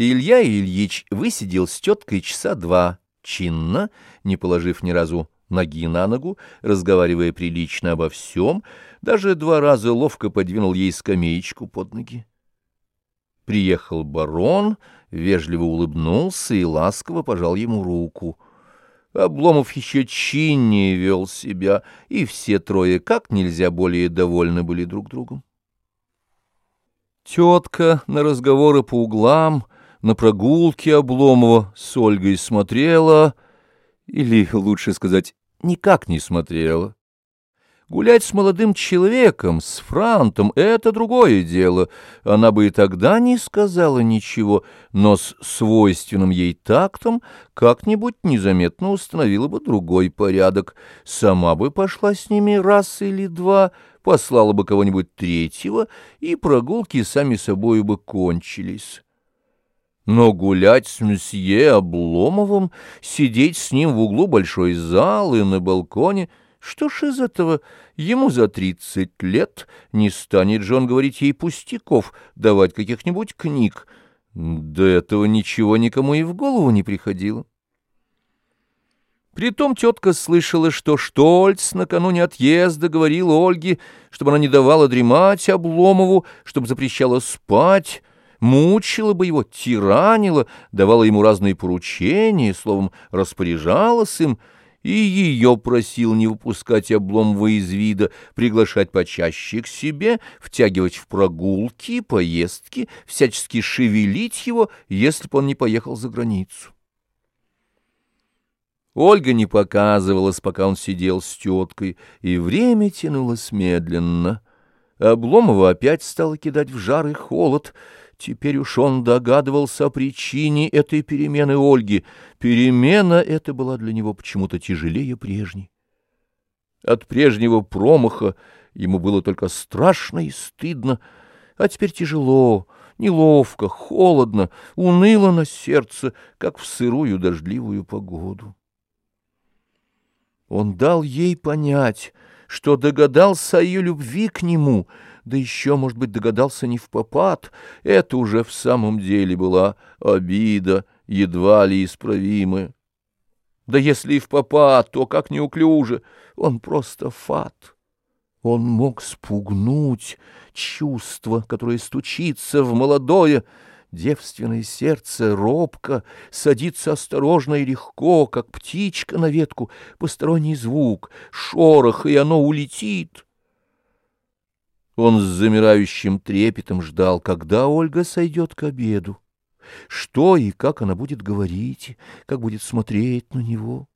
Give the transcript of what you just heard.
Илья Ильич высидел с теткой часа два, чинно, не положив ни разу ноги на ногу, разговаривая прилично обо всем, даже два раза ловко подвинул ей скамеечку под ноги. Приехал барон, вежливо улыбнулся и ласково пожал ему руку. Обломов еще чиннее вел себя, и все трое как нельзя более довольны были друг другом. Тетка на разговоры по углам — на прогулке Обломова с Ольгой смотрела, или, лучше сказать, никак не смотрела. Гулять с молодым человеком, с франтом — это другое дело. Она бы и тогда не сказала ничего, но с свойственным ей тактом как-нибудь незаметно установила бы другой порядок. Сама бы пошла с ними раз или два, послала бы кого-нибудь третьего, и прогулки сами собой бы кончились. Но гулять с месье Обломовым, сидеть с ним в углу большой залы на балконе, что ж из этого? Ему за тридцать лет не станет же он говорить ей пустяков, давать каких-нибудь книг. До этого ничего никому и в голову не приходило. Притом тетка слышала, что Штольц накануне отъезда говорил Ольге, чтобы она не давала дремать Обломову, чтобы запрещала спать, мучила бы его, тиранила, давала ему разные поручения, словом, распоряжалась им, и ее просил не выпускать Обломова из вида, приглашать почаще к себе, втягивать в прогулки, поездки, всячески шевелить его, если бы он не поехал за границу. Ольга не показывалась, пока он сидел с теткой, и время тянулось медленно. Обломова опять стало кидать в жар и холод — Теперь уж он догадывался о причине этой перемены Ольги. Перемена эта была для него почему-то тяжелее прежней. От прежнего промаха ему было только страшно и стыдно, а теперь тяжело, неловко, холодно, уныло на сердце, как в сырую дождливую погоду. Он дал ей понять, что догадался о ее любви к нему — да еще, может быть, догадался не в попад. Это уже в самом деле была обида, едва ли исправимая. Да если и в попад, то как неуклюже, он просто фат. Он мог спугнуть чувство, которое стучится в молодое, девственное сердце робко, садится осторожно и легко, как птичка на ветку, посторонний звук, шорох, и оно улетит. Он с замирающим трепетом ждал, когда Ольга сойдет к обеду. Что и как она будет говорить, как будет смотреть на него.